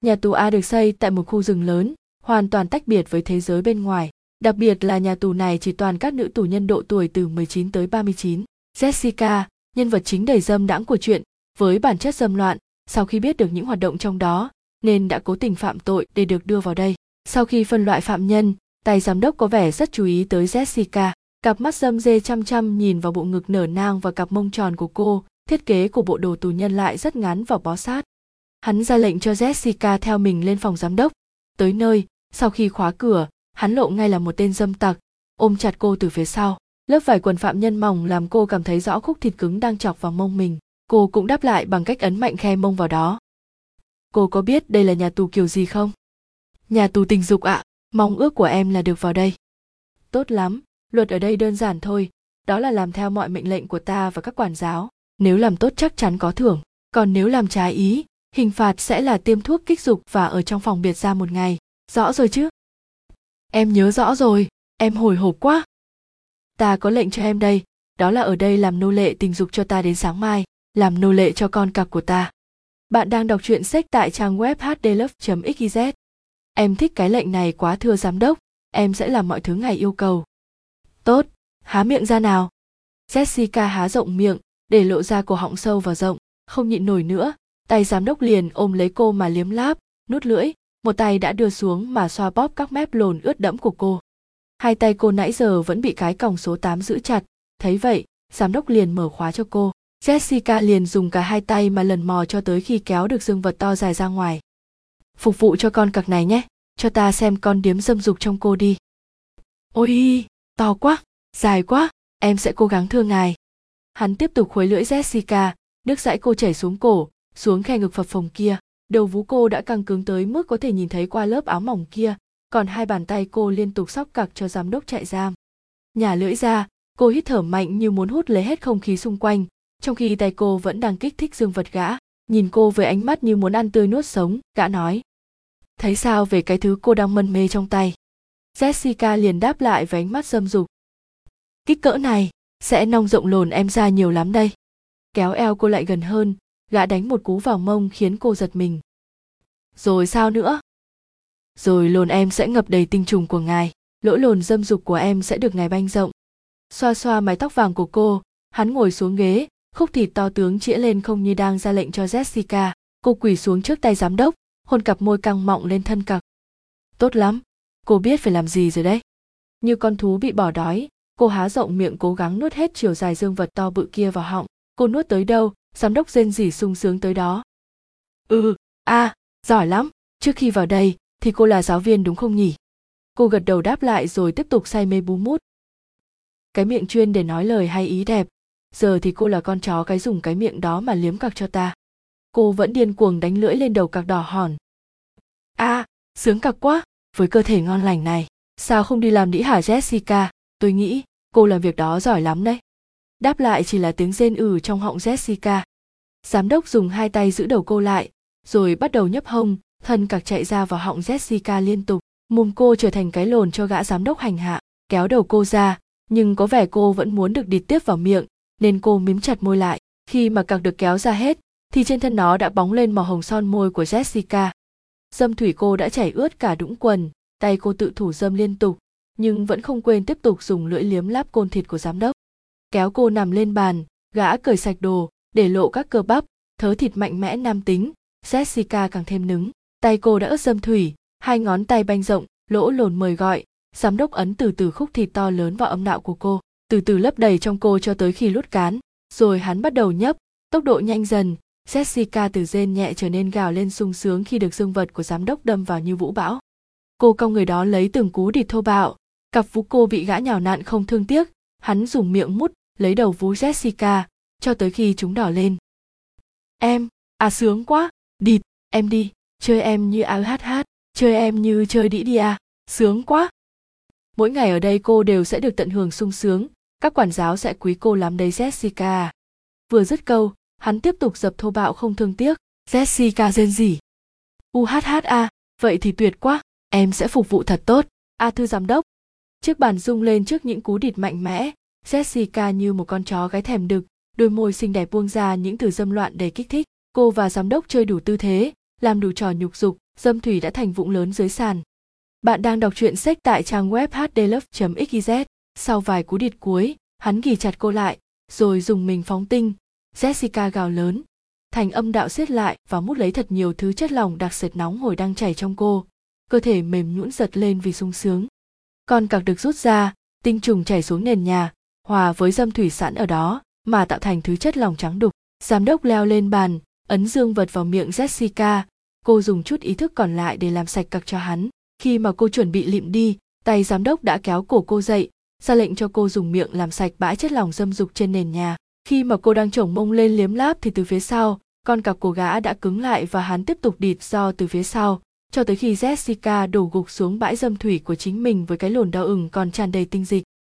Nhà tù A được xây tại một khu rừng lớn, hoàn toàn tách biệt với thế giới bên ngoài. Đặc biệt là nhà tù này chỉ toàn các nữ tù nhân độ tuổi từ 19 tới 39. Jessica, nhân vật chính đầy dâm đãng của chuyện, với bản chất dâm loạn, sau khi biết được những hoạt động trong đó, nên đã cố tình phạm tội để được đưa vào đây. Sau khi phân loại phạm nhân, tay giám đốc có vẻ rất chú ý tới Jessica. Cặp mắt dâm dê chăm chăm nhìn vào bộ ngực nở nang và cặp mông tròn của cô, thiết kế của bộ đồ tù nhân lại rất ngắn và bó sát. Hắn ra lệnh cho Jessica theo mình lên phòng giám đốc. Tới nơi, sau khi khóa cửa, hắn lộ ngay là một tên dâm tặc, ôm chặt cô từ phía sau. Lớp vải quần phạm nhân mỏng làm cô cảm thấy rõ khúc thịt cứng đang chọc vào mông mình. Cô cũng đáp lại bằng cách ấn mạnh khe mông vào đó. Cô có biết đây là nhà tù kiểu gì không? Nhà tù tình dục ạ, à, mong ước của em là được vào đây. Tốt lắm, luật ở đây đơn giản thôi, đó là làm theo mọi mệnh lệnh của ta và các quản giáo. Nếu làm tốt chắc chắn có thưởng, còn nếu làm trái ý, hình phạt sẽ là tiêm thuốc kích dục và ở trong phòng biệt ra một ngày. Rõ rồi chứ? Em nhớ rõ rồi, em hồi hộp quá. Ta có lệnh cho em đây, đó là ở đây làm nô lệ tình dục cho ta đến sáng mai, làm nô lệ cho con cặc của ta. Bạn đang đọc truyện sách tại trang web hdlove.xyz. Em thích cái lệnh này quá thưa giám đốc, em sẽ làm mọi thứ ngài yêu cầu. Tốt, há miệng ra nào. Jessica há rộng miệng, để lộ ra cổ họng sâu và rộng, không nhịn nổi nữa, tay giám đốc liền ôm lấy cô mà liếm láp, nút lưỡi, một tay đã đưa xuống mà xoa bóp các mép lồn ướt đẫm của cô. Hai tay cô nãy giờ vẫn bị cái còng số 8 giữ chặt, thấy vậy, giám đốc liền mở khóa cho cô. Jessica liền dùng cả hai tay mà lần mò cho tới khi kéo được dương vật to dài ra ngoài. Phục vụ cho con cặc này nhé, cho ta xem con điếm dâm dục trong cô đi. Ôi, to quá, dài quá, em sẽ cố gắng thương ngài. Hắn tiếp tục khuấy lưỡi Jessica, nước dãi cô chảy xuống cổ, xuống khe ngực phập phồng kia. Đầu vú cô đã căng cứng tới mức có thể nhìn thấy qua lớp áo mỏng kia, còn hai bàn tay cô liên tục sóc cặc cho giám đốc trại giam. Nhà lưỡi ra, cô hít thở mạnh như muốn hút lấy hết không khí xung quanh, trong khi tay cô vẫn đang kích thích dương vật gã nhìn cô với ánh mắt như muốn ăn tươi nuốt sống gã nói thấy sao về cái thứ cô đang mân mê trong tay jessica liền đáp lại với ánh mắt dâm dục kích cỡ này sẽ nong rộng lồn em ra nhiều lắm đây kéo eo cô lại gần hơn gã đánh một cú vào mông khiến cô giật mình. Rồi sao nữa? Rồi lồn em sẽ ngập đầy tinh trùng của ngài, lỗ lồn dâm dục của em sẽ được ngài banh rộng. Xoa xoa mái tóc vàng của cô, hắn ngồi xuống ghế, khúc thịt to tướng chĩa lên không như đang ra lệnh cho jessica. Cô quỳ xuống trước tay giám đốc, hôn cặp môi căng mọng lên thân cặc. Tốt lắm, cô biết phải làm gì rồi đấy. Như con thú bị bỏ đói, cô há rộng miệng cố gắng nuốt hết chiều dài dương vật to bự kia vào họng. Cô nuốt tới đâu giám đốc rên rỉ sung sướng tới đó. Ừ a à, giỏi lắm. Trước khi vào đây thì cô là giáo viên đúng không nhỉ? Cô gật đầu đáp lại rồi tiếp tục say mê bú mút. Cái miệng chuyên để nói lời hay ý đẹp. Giờ thì cô là con chó cái dùng cái miệng đó mà liếm cặc cho ta. Cô vẫn điên cuồng đánh lưỡi lên đầu cặc đỏ hòn. A à, sướng cặc quá. Với cơ thể ngon lành này sao không đi làm đĩ hả jessica? Tôi nghĩ cô làm việc đó giỏi lắm đấy đáp lại chỉ là tiếng rên ử trong họng jessica. Giám đốc dùng hai tay giữ đầu cô lại, rồi bắt đầu nhấp hông, thân cặc chạy ra vào họng jessica liên tục. Mồm cô trở thành cái lồn cho gã giám đốc hành hạ, kéo đầu cô ra, nhưng có vẻ cô vẫn muốn được địt tiếp vào miệng, nên cô mím chặt môi lại. Khi mà cặc được kéo ra hết, thì trên thân nó đã bóng lên màu hồng son môi của jessica. Dâm thủy cô đã chảy ướt cả đũng quần, tay cô tự thủ dâm liên tục, nhưng vẫn không quên tiếp tục dùng lưỡi liếm láp côn thịt của giám đốc kéo cô nằm lên bàn, gã cởi sạch đồ, để lộ các cơ bắp, thớ thịt mạnh mẽ nam tính. Jessica càng thêm nứng, tay cô đã ướt dâm thủy, hai ngón tay banh rộng, lỗ lồn mời gọi. Giám đốc ấn từ từ khúc thịt to lớn vào âm đạo của cô, từ từ lấp đầy trong cô cho tới khi lút cán. Rồi hắn bắt đầu nhấp, tốc độ nhanh dần. Jessica từ rên nhẹ trở nên gào lên sung sướng khi được dương vật của giám đốc đâm vào như vũ bão. Cô cong người đó lấy từng cú địt thô bạo. Cặp vú cô bị gã nhào nặn không thương tiếc hắn dùng miệng mút, lấy đầu vú jessica, cho tới khi chúng đỏ lên. Em à sướng quá. Địt, em đi. Chơi em như áo hát hát. Chơi em như chơi đĩ đi à sướng quá. Mỗi ngày ở đây cô đều sẽ được tận hưởng sung sướng. Các quản giáo sẽ quý cô lắm đấy jessica. Vừa dứt câu, hắn tiếp tục dập thô bạo không thương tiếc. Jessica rên rỉ. Uhha vậy thì tuyệt quá. Em sẽ phục vụ thật tốt. A thư giám đốc chiếc bàn rung lên trước những cú địt mạnh mẽ. Jessica như một con chó gái thèm đực, đôi môi xinh đẹp buông ra những từ dâm loạn đầy kích thích. Cô và giám đốc chơi đủ tư thế, làm đủ trò nhục dục, dâm thủy đã thành vũng lớn dưới sàn. Bạn đang đọc truyện sách tại trang web hdlove.xyz sau vài cú địt cuối, hắn ghì chặt cô lại, rồi dùng mình phóng tinh. Jessica gào lớn. Thành âm đạo siết lại và mút lấy thật nhiều thứ chất lỏng đặc sệt nóng hồi đang chảy trong cô. Cơ thể mềm nhũn giật lên vì sung sướng con cặc được rút ra, tinh trùng chảy xuống nền nhà, hòa với dâm thủy sẵn ở đó, mà tạo thành thứ chất lỏng trắng đục. Giám đốc leo lên bàn, ấn dương vật vào miệng jessica. Cô dùng chút ý thức còn lại để làm sạch cặc cho hắn. Khi mà cô chuẩn bị lịm đi, tay giám đốc đã kéo cổ cô dậy, ra lệnh cho cô dùng miệng làm sạch bãi chất lỏng dâm dục trên nền nhà. Khi mà cô đang chổng mông lên liếm láp thì từ phía sau, con cặc của gã đã cứng lại và hắn tiếp tục địt do từ phía sau cho tới khi jessica đổ gục xuống bãi dâm thủy của chính mình với cái lồn đau ửng còn tràn đầy tinh dịch.